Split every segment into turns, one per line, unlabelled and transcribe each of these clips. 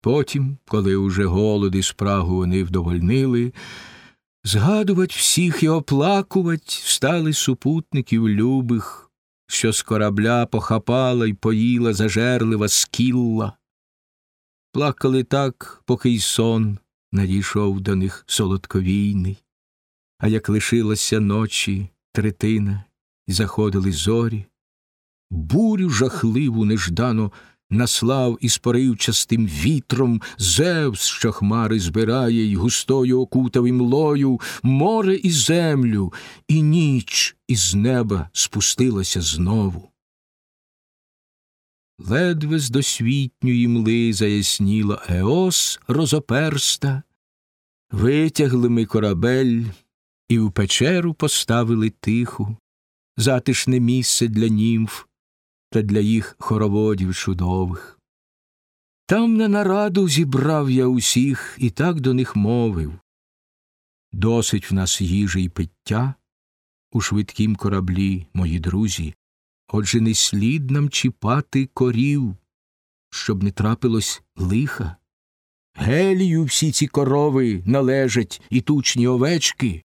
Потім, коли уже голод і спрагу вони вдовольнили, згадувать всіх і оплакувать стали супутників любих, що з корабля похапала й поїла зажерлива скілла. Плакали так, поки й сон надійшов до них солодковійний, а як лишилася ночі третина, і заходили зорі, бурю жахливу неждано наслав із поривчастим вітром Зевс, що хмари збирає, й густою окутав і млою море і землю, і ніч із неба спустилася знову. Ледве з досвітньої мли заясніла Еос розоперста, витягли ми корабель і в печеру поставили тиху, затишне місце для німф, та для їх хороводів чудових. Там на нараду зібрав я усіх і так до них мовив Досить в нас їжі й пиття у швидкім кораблі, мої друзі, отже не слід нам чіпати корів, щоб не трапилось лиха. Гелію всі ці корови належать і тучні овечки,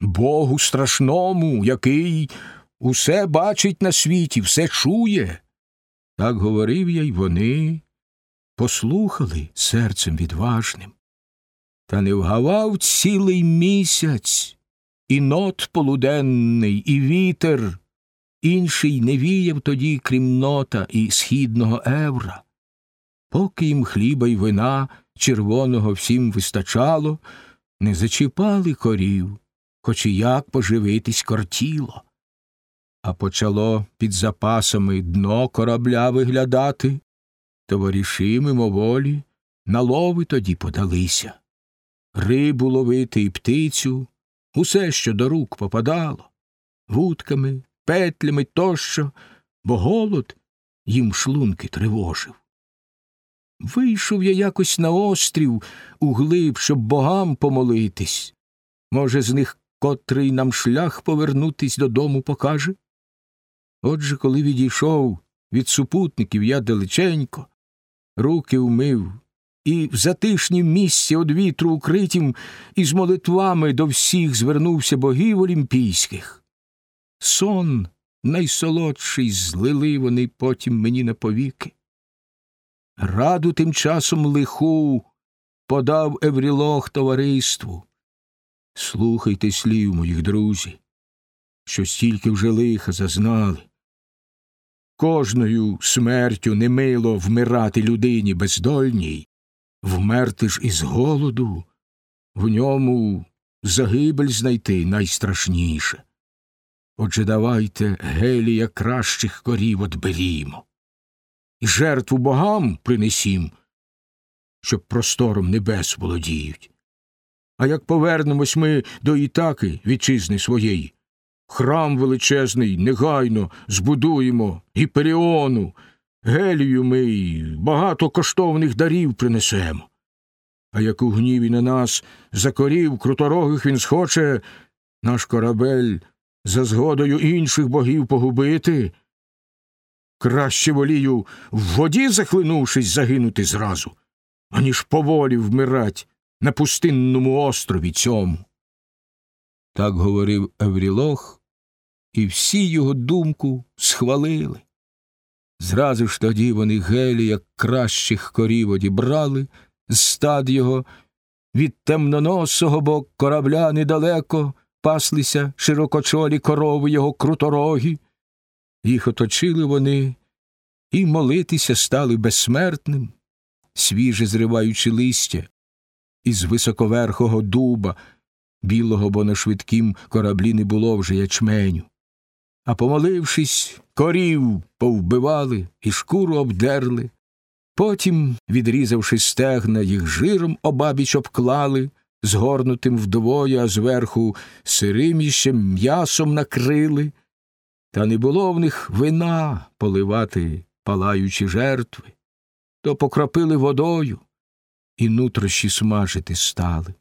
Богу страшному, який усе бачить на світі, все чує. Так говорив я, й вони послухали серцем відважним. Та не вгавав цілий місяць, і нот полуденний, і вітер, інший не віяв тоді, крім нота і східного евра. Поки їм хліба й вина червоного всім вистачало, не зачіпали корів, хоч і як поживитись кортіло а почало під запасами дно корабля виглядати, товариші мимоволі на лови тоді подалися. Рибу ловити і птицю, усе, що до рук попадало, вудками, петлями тощо, бо голод їм шлунки тривожив. Вийшов я якось на острів углиб, щоб богам помолитись. Може, з них котрий нам шлях повернутись додому покаже? Отже, коли відійшов від супутників я далеченько, руки вмив, і в затишнім місці од вітру укритім із молитвами до всіх звернувся богів олімпійських. Сон найсолодший злили вони потім мені на повіки. Раду тим часом лиху подав Еврілох товариству. Слухайте слів, моїх друзі, що стільки вже лиха зазнали. Кожною смертю немило вмирати людині бездольній, вмерти ж із голоду, в ньому загибель знайти найстрашніше. Отже давайте гелія кращих корів отберімо, і жертву богам принесім, щоб простором небес володіють. А як повернемось ми до Ітаки вітчизни своєї, Храм величезний негайно збудуємо Гіперіону, гелію ми й багато коштовних дарів принесемо. А як у гніві на нас закорів круторогих він схоче наш корабель за згодою інших богів погубити, краще волію в воді захлинувшись, загинути зразу, аніж поволі вмирать на пустинному острові цьому. Так говорив Еврілох і всі його думку схвалили. Зразу ж тоді вони гелі, як кращих корів одібрали, з стад його від темноносого бо корабля недалеко паслися широкочолі корови його круторогі. Їх оточили вони і молитися стали безсмертним, свіже зриваючи листя із високоверхого дуба, білого, бо на швидкім кораблі не було вже ячменю а помолившись, корів повбивали і шкуру обдерли. Потім, відрізавши стегна, їх жиром обабіч обклали, згорнутим вдвоє, а зверху сирим іще м'ясом накрили, та не було в них вина поливати палаючі жертви, то покропили водою і нутрощі смажити стали.